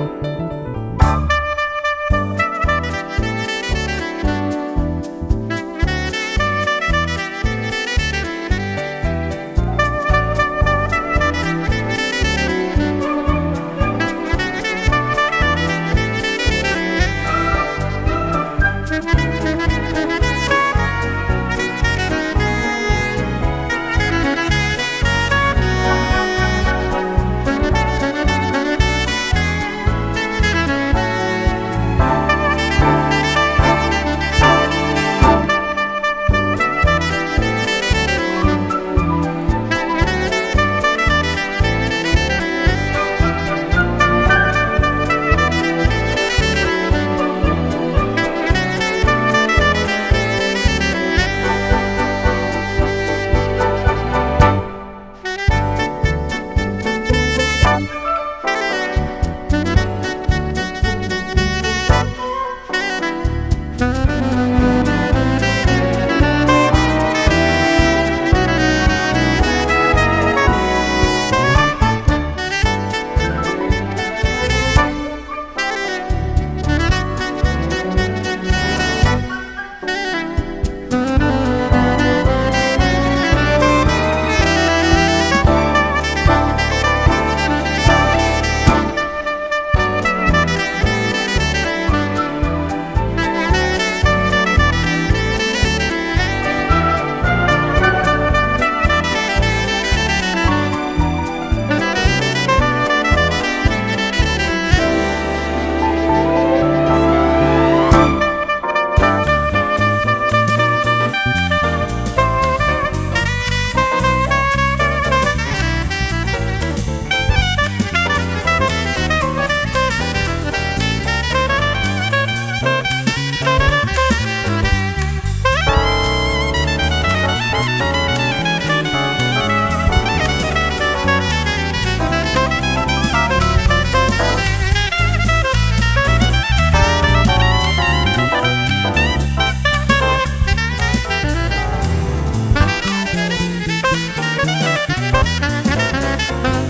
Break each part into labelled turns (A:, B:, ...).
A: Bye.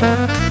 A: Música